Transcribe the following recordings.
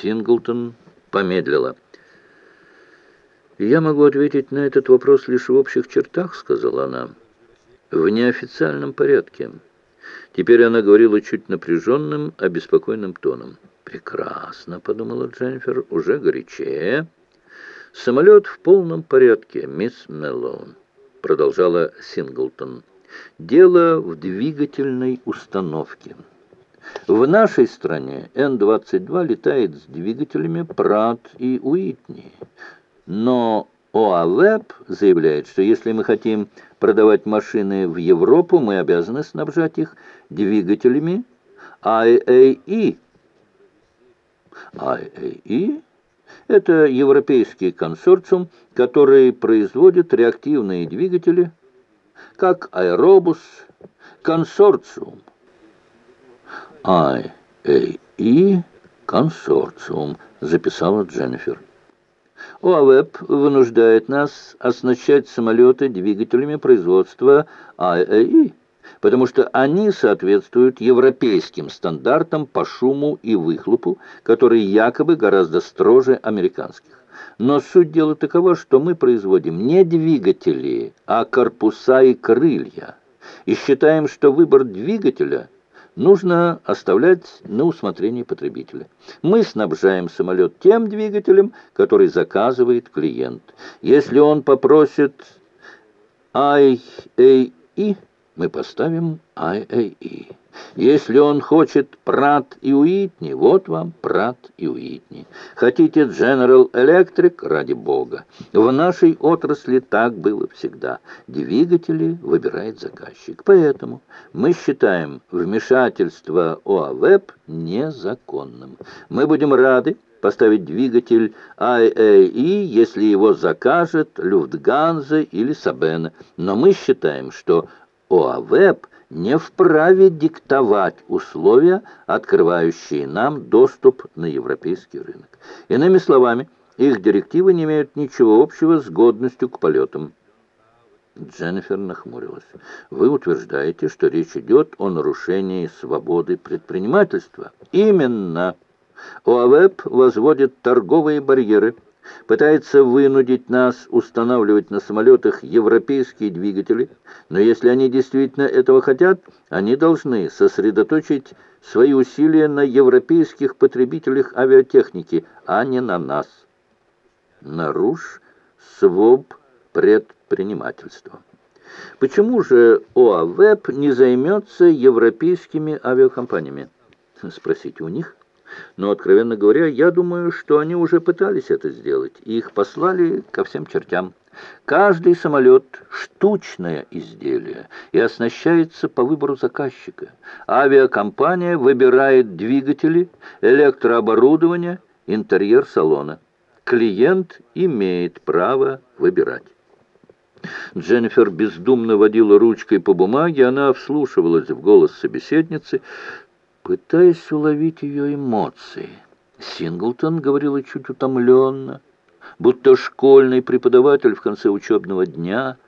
Синглтон помедлила. «Я могу ответить на этот вопрос лишь в общих чертах», — сказала она, — «в неофициальном порядке». Теперь она говорила чуть напряженным, обеспокоенным тоном. «Прекрасно», — подумала Дженнифер, — «уже горячее». «Самолет в полном порядке, мисс Меллоун», — продолжала Синглтон. «Дело в двигательной установке». В нашей стране Н-22 летает с двигателями Прат и Уитни. Но ОАВЭП заявляет, что если мы хотим продавать машины в Европу, мы обязаны снабжать их двигателями IAE. IAE – это европейский консорциум, который производит реактивные двигатели, как аэробус, консорциум. IAE консорциум, записала Дженнифер. ОАВЭП вынуждает нас оснащать самолеты двигателями производства IAE, потому что они соответствуют европейским стандартам по шуму и выхлопу, которые якобы гораздо строже американских. Но суть дела такова, что мы производим не двигатели, а корпуса и крылья, и считаем, что выбор двигателя – нужно оставлять на усмотрение потребителя. Мы снабжаем самолет тем двигателем, который заказывает клиент. Если он попросит IAE, мы поставим IAE. Если он хочет Прат и Уитни, вот вам Прат и Уитни. Хотите General Electric, ради бога. В нашей отрасли так было всегда. Двигатели выбирает заказчик. Поэтому мы считаем вмешательство ОАВЭП незаконным. Мы будем рады поставить двигатель IAE, если его закажет Люфтганза или Сабена. Но мы считаем, что ОАВЭП – не вправе диктовать условия, открывающие нам доступ на европейский рынок. Иными словами, их директивы не имеют ничего общего с годностью к полетам. Дженнифер нахмурилась. «Вы утверждаете, что речь идет о нарушении свободы предпринимательства?» «Именно. ОАВЭП возводит торговые барьеры» пытается вынудить нас устанавливать на самолетах европейские двигатели, но если они действительно этого хотят, они должны сосредоточить свои усилия на европейских потребителях авиатехники, а не на нас. Наруш своб предпринимательства. Почему же ОАВЭП не займется европейскими авиакомпаниями? Спросите у них. Но, откровенно говоря, я думаю, что они уже пытались это сделать, и их послали ко всем чертям. Каждый самолет – штучное изделие и оснащается по выбору заказчика. Авиакомпания выбирает двигатели, электрооборудование, интерьер салона. Клиент имеет право выбирать. Дженнифер бездумно водила ручкой по бумаге, она вслушивалась в голос собеседницы, пытаясь уловить ее эмоции. Синглтон говорила чуть утомленно, будто школьный преподаватель в конце учебного дня.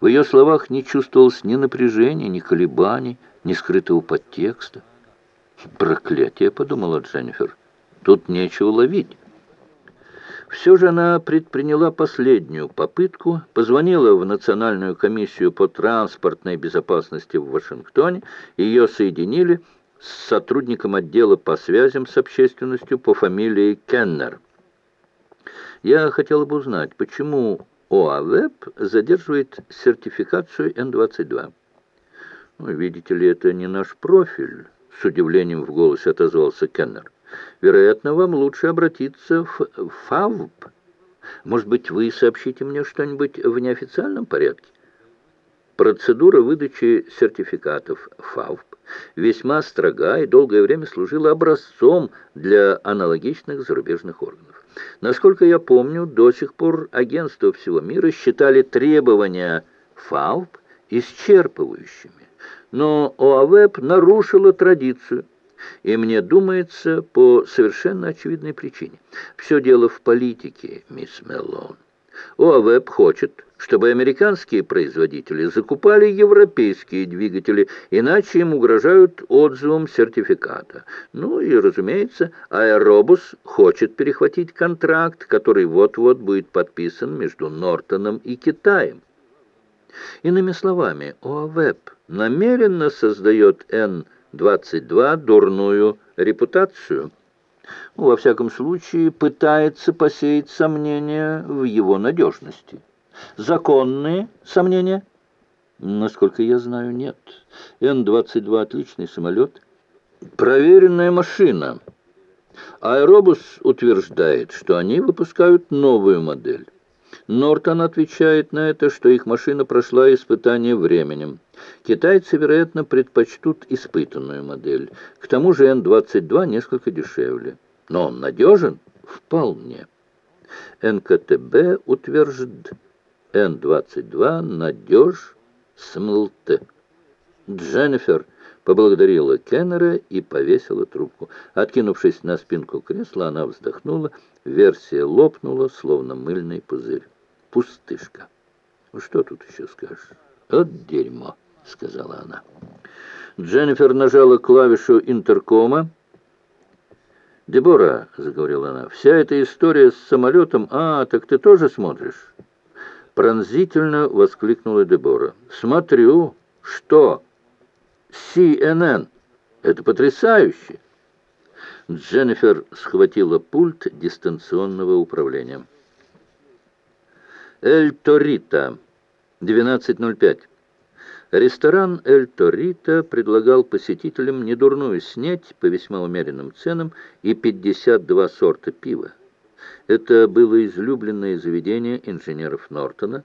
В ее словах не чувствовалось ни напряжения, ни колебаний, ни скрытого подтекста. «Проклятие!» — подумала Дженнифер. «Тут нечего ловить». Все же она предприняла последнюю попытку, позвонила в Национальную комиссию по транспортной безопасности в Вашингтоне, ее соединили с сотрудником отдела по связям с общественностью по фамилии Кеннер. Я хотела бы узнать, почему ОАВЭП задерживает сертификацию Н-22. Ну, видите ли, это не наш профиль, с удивлением в голосе отозвался Кеннер. Вероятно, вам лучше обратиться в ФАВП. Может быть, вы сообщите мне что-нибудь в неофициальном порядке? Процедура выдачи сертификатов ФАВП весьма строга и долгое время служила образцом для аналогичных зарубежных органов. Насколько я помню, до сих пор агентства всего мира считали требования ФАВП исчерпывающими. Но ОАВЭП нарушила традицию, и мне думается, по совершенно очевидной причине. Все дело в политике, мисс Меллон. ОАВЭП хочет, чтобы американские производители закупали европейские двигатели, иначе им угрожают отзывом сертификата. Ну и, разумеется, Аэробус хочет перехватить контракт, который вот-вот будет подписан между Нортоном и Китаем. Иными словами, ОАВЭП намеренно создает Н-22 дурную репутацию. Во всяком случае, пытается посеять сомнения в его надежности. Законные сомнения? Насколько я знаю, нет. Н-22 отличный самолет. Проверенная машина. Аэробус утверждает, что они выпускают новую модель. Нортон отвечает на это, что их машина прошла испытание временем. Китайцы, вероятно, предпочтут испытанную модель. К тому же Н-22 несколько дешевле. Но он надежен? Вполне. НКТБ утверждает, Н-22 надеж смлт. Дженнифер поблагодарила Кеннера и повесила трубку. Откинувшись на спинку кресла, она вздохнула. Версия лопнула, словно мыльный пузырь пустышка. Что тут еще скажешь? От дерьмо, сказала она. Дженнифер нажала клавишу интеркома. «Дебора», — заговорила она, — «вся эта история с самолетом... А, так ты тоже смотришь?» Пронзительно воскликнула Дебора. «Смотрю. Что? CNN. Это потрясающе!» Дженнифер схватила пульт дистанционного управления. «Эль Торита, 12.05». Ресторан «Эль Торита» предлагал посетителям недурную снеть по весьма умеренным ценам и 52 сорта пива. Это было излюбленное заведение инженеров Нортона.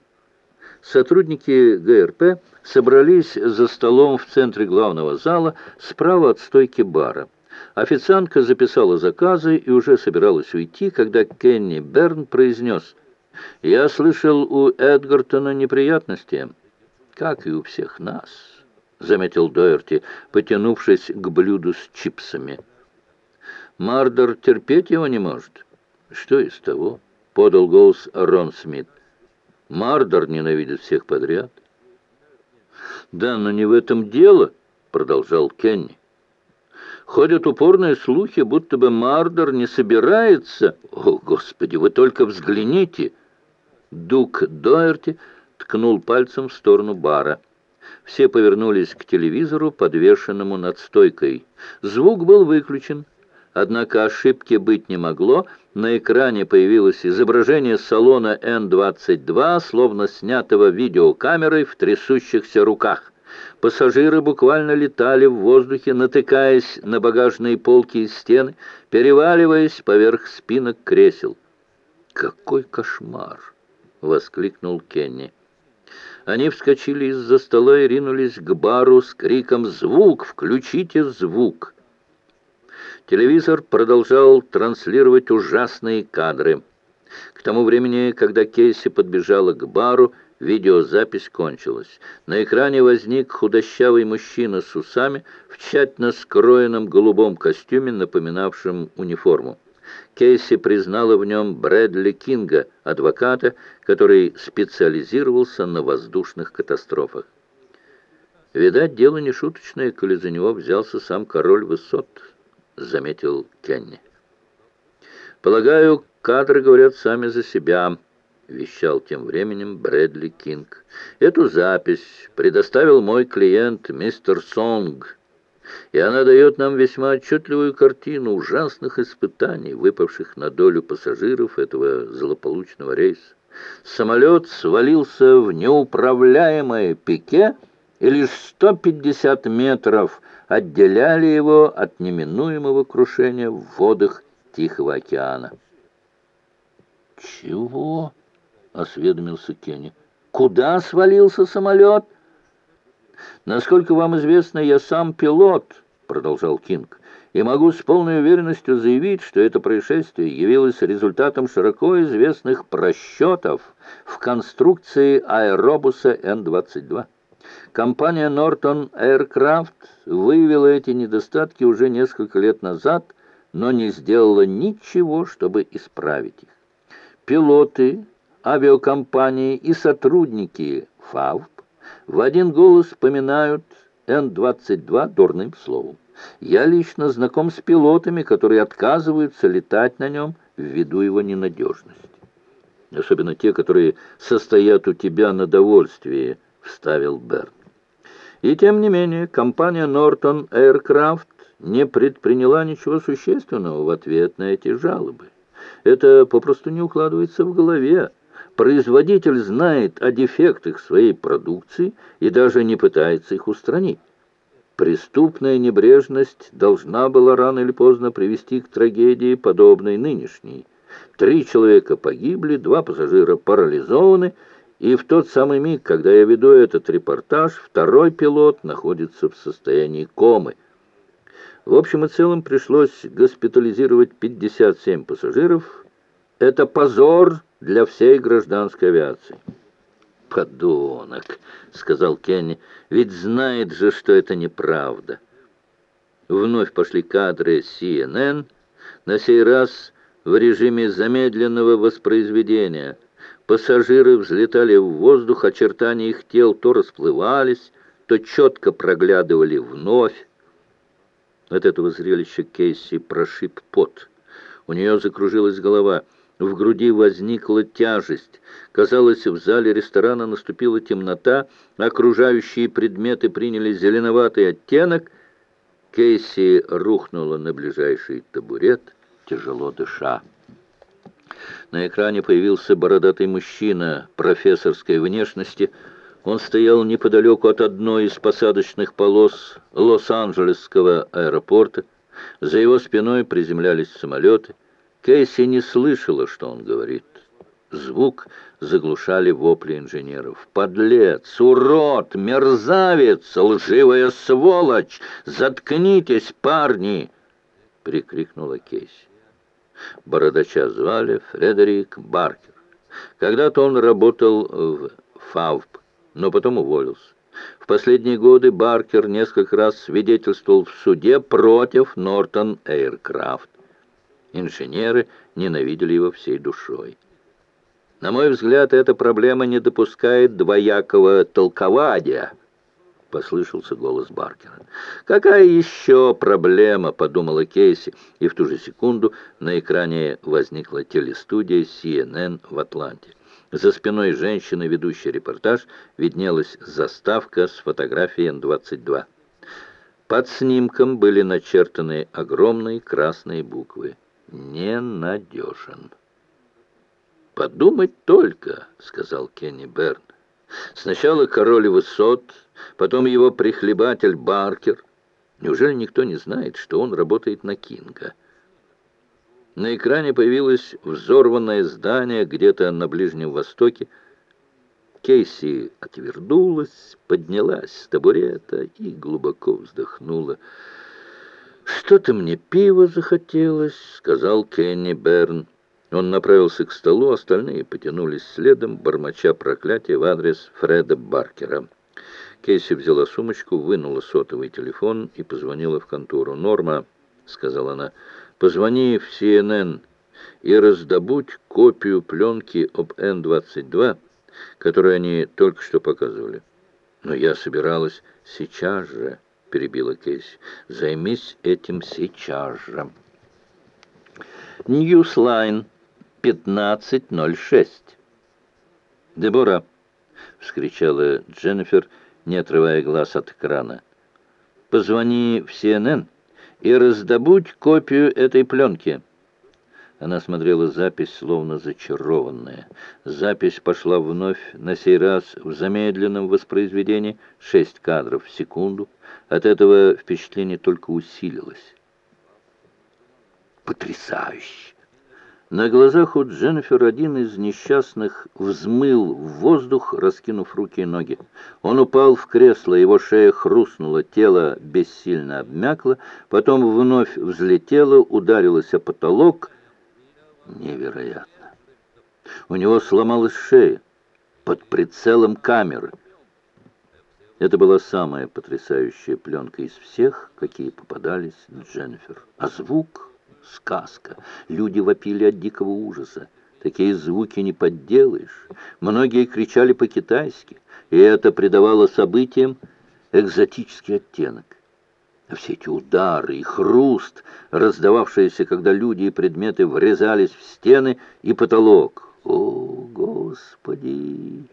Сотрудники ГРП собрались за столом в центре главного зала справа от стойки бара. Официантка записала заказы и уже собиралась уйти, когда Кенни Берн произнес я слышал, у Эдгартона неприятности, как и у всех нас, заметил Доерти, потянувшись к блюду с чипсами. Мардер терпеть его не может. Что из того? Подал голос Рон Смит. Мардер ненавидит всех подряд. Да, но не в этом дело, продолжал Кенни. Ходят упорные слухи, будто бы Мардер не собирается... О, Господи, вы только взгляните! Дук Доерти ткнул пальцем в сторону бара. Все повернулись к телевизору, подвешенному над стойкой. Звук был выключен. Однако ошибки быть не могло. На экране появилось изображение салона Н-22, словно снятого видеокамерой в трясущихся руках. Пассажиры буквально летали в воздухе, натыкаясь на багажные полки и стены, переваливаясь поверх спинок кресел. Какой кошмар! — воскликнул Кенни. Они вскочили из-за стола и ринулись к бару с криком «Звук! Включите звук!». Телевизор продолжал транслировать ужасные кадры. К тому времени, когда Кейси подбежала к бару, видеозапись кончилась. На экране возник худощавый мужчина с усами в тщательно скроенном голубом костюме, напоминавшем униформу. Кейси признала в нем Брэдли Кинга, адвоката, который специализировался на воздушных катастрофах. «Видать, дело не шуточное, коли за него взялся сам король высот», — заметил Кенни. «Полагаю, кадры говорят сами за себя», — вещал тем временем Брэдли Кинг. «Эту запись предоставил мой клиент мистер Сонг» и она дает нам весьма отчетливую картину ужасных испытаний, выпавших на долю пассажиров этого злополучного рейса. Самолет свалился в неуправляемое пике, и лишь 150 метров отделяли его от неминуемого крушения в водах Тихого океана. «Чего?» — осведомился Кенни. «Куда свалился самолет?» «Насколько вам известно, я сам пилот», — продолжал Кинг, «и могу с полной уверенностью заявить, что это происшествие явилось результатом широко известных просчетов в конструкции аэробуса Н-22. Компания Norton Aircraft выявила эти недостатки уже несколько лет назад, но не сделала ничего, чтобы исправить их. Пилоты авиакомпании и сотрудники ФАВП в один голос поминают Н-22 дурным словом. Я лично знаком с пилотами, которые отказываются летать на нем ввиду его ненадежности. Особенно те, которые состоят у тебя на довольствии, вставил Берн. И тем не менее, компания Norton Aircraft не предприняла ничего существенного в ответ на эти жалобы. Это попросту не укладывается в голове. Производитель знает о дефектах своей продукции и даже не пытается их устранить. Преступная небрежность должна была рано или поздно привести к трагедии, подобной нынешней. Три человека погибли, два пассажира парализованы, и в тот самый миг, когда я веду этот репортаж, второй пилот находится в состоянии комы. В общем и целом пришлось госпитализировать 57 пассажиров. Это позор для всей гражданской авиации. «Подонок», — сказал Кенни, — «ведь знает же, что это неправда». Вновь пошли кадры CNN, на сей раз в режиме замедленного воспроизведения. Пассажиры взлетали в воздух, очертания их тел то расплывались, то четко проглядывали вновь. От этого зрелища Кейси прошиб пот. У нее закружилась голова — в груди возникла тяжесть. Казалось, в зале ресторана наступила темнота, окружающие предметы приняли зеленоватый оттенок. Кейси рухнула на ближайший табурет, тяжело дыша. На экране появился бородатый мужчина профессорской внешности. Он стоял неподалеку от одной из посадочных полос Лос-Анджелесского аэропорта. За его спиной приземлялись самолеты. Кейси не слышала, что он говорит. Звук заглушали вопли инженеров. «Подлец! Урод! Мерзавец! Лживая сволочь! Заткнитесь, парни!» — прикрикнула Кейси. Бородача звали Фредерик Баркер. Когда-то он работал в ФАВП, но потом уволился. В последние годы Баркер несколько раз свидетельствовал в суде против Нортон Эйркрафт. Инженеры ненавидели его всей душой. На мой взгляд, эта проблема не допускает двоякого толкования, — послышался голос Баркера. «Какая еще проблема?» — подумала Кейси, и в ту же секунду на экране возникла телестудия CNN в Атланте. За спиной женщины, ведущей репортаж, виднелась заставка с фотографией Н-22. Под снимком были начертаны огромные красные буквы ненадежен. «Подумать только», — сказал Кенни Берн. «Сначала король высот, потом его прихлебатель Баркер. Неужели никто не знает, что он работает на Кинга?» На экране появилось взорванное здание где-то на Ближнем Востоке. Кейси отвернулась, поднялась с табурета и глубоко вздохнула. «Что-то мне пиво захотелось», — сказал Кенни Берн. Он направился к столу, остальные потянулись следом, бормоча проклятие в адрес Фреда Баркера. Кейси взяла сумочку, вынула сотовый телефон и позвонила в контору. «Норма», — сказала она, — «позвони в CNN и раздобудь копию пленки об Н-22, которую они только что показывали». «Но я собиралась сейчас же». — перебила Кейси. «Займись этим сейчас же». «Ньюслайн, 15.06». «Дебора!» — вскричала Дженнифер, не отрывая глаз от экрана. «Позвони в CNN и раздобудь копию этой пленки». Она смотрела запись, словно зачарованная. Запись пошла вновь, на сей раз в замедленном воспроизведении, шесть кадров в секунду. От этого впечатление только усилилось. Потрясающе! На глазах у Дженнифер один из несчастных взмыл в воздух, раскинув руки и ноги. Он упал в кресло, его шея хрустнула, тело бессильно обмякло, потом вновь взлетело, ударилось о потолок — Невероятно. У него сломалась шея под прицелом камеры. Это была самая потрясающая пленка из всех, какие попадались Дженнифер. А звук — сказка. Люди вопили от дикого ужаса. Такие звуки не подделаешь. Многие кричали по-китайски, и это придавало событиям экзотический оттенок. Все эти удары и хруст, раздававшиеся, когда люди и предметы врезались в стены и потолок. О, Господи!